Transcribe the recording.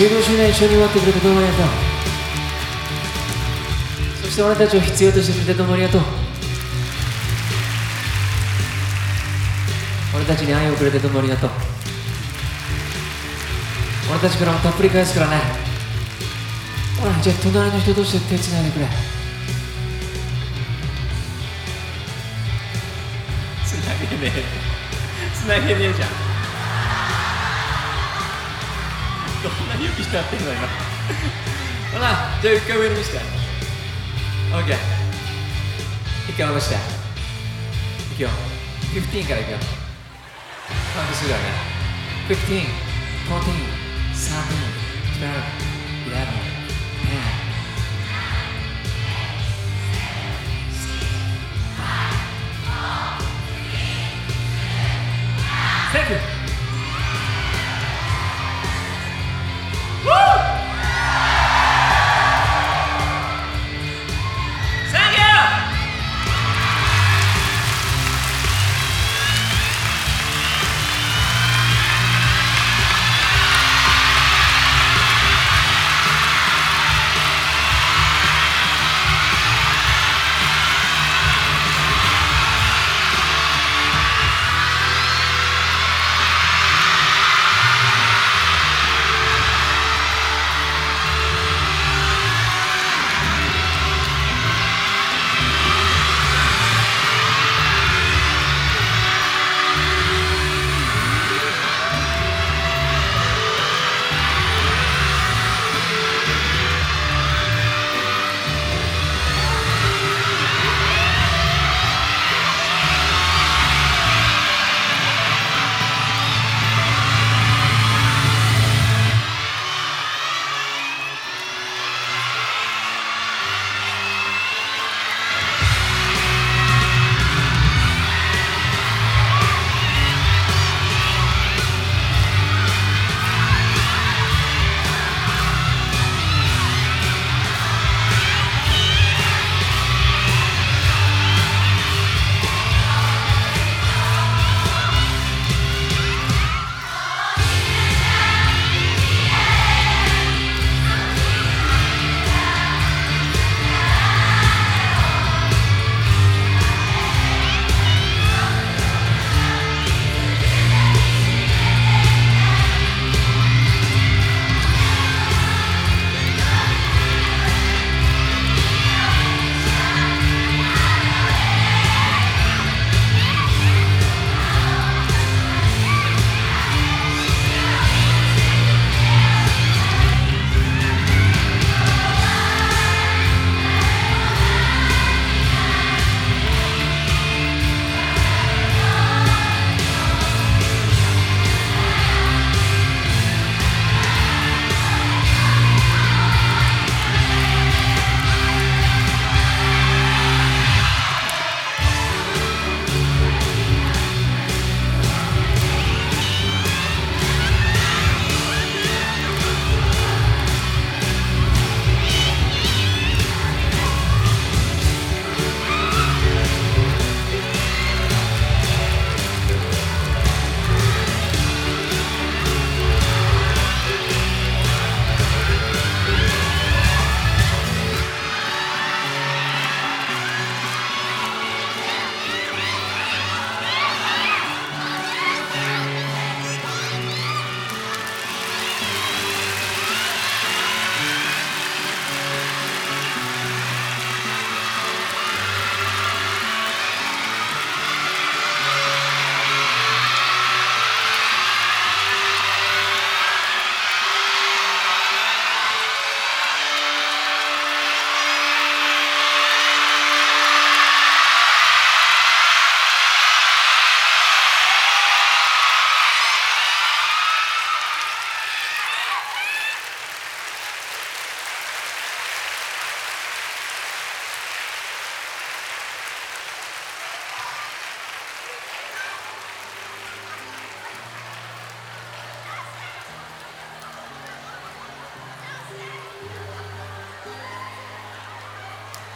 15周年一緒に終わってくれてどうもありがとう。そして俺たちを必要としてくれてどうもありがとう。俺たちに愛をくれてどうもありがとう。俺たちからもたっぷり返すからね。ほらじゃあ隣の人同士で手つないでくれ。つなげねえ。つなげねえじゃん。どんな指したってんの今。ほらじゃあ一回上に見せて。OK 一回下ろして。いくよ。15からいくよ。カウントするからね。15 14 13 12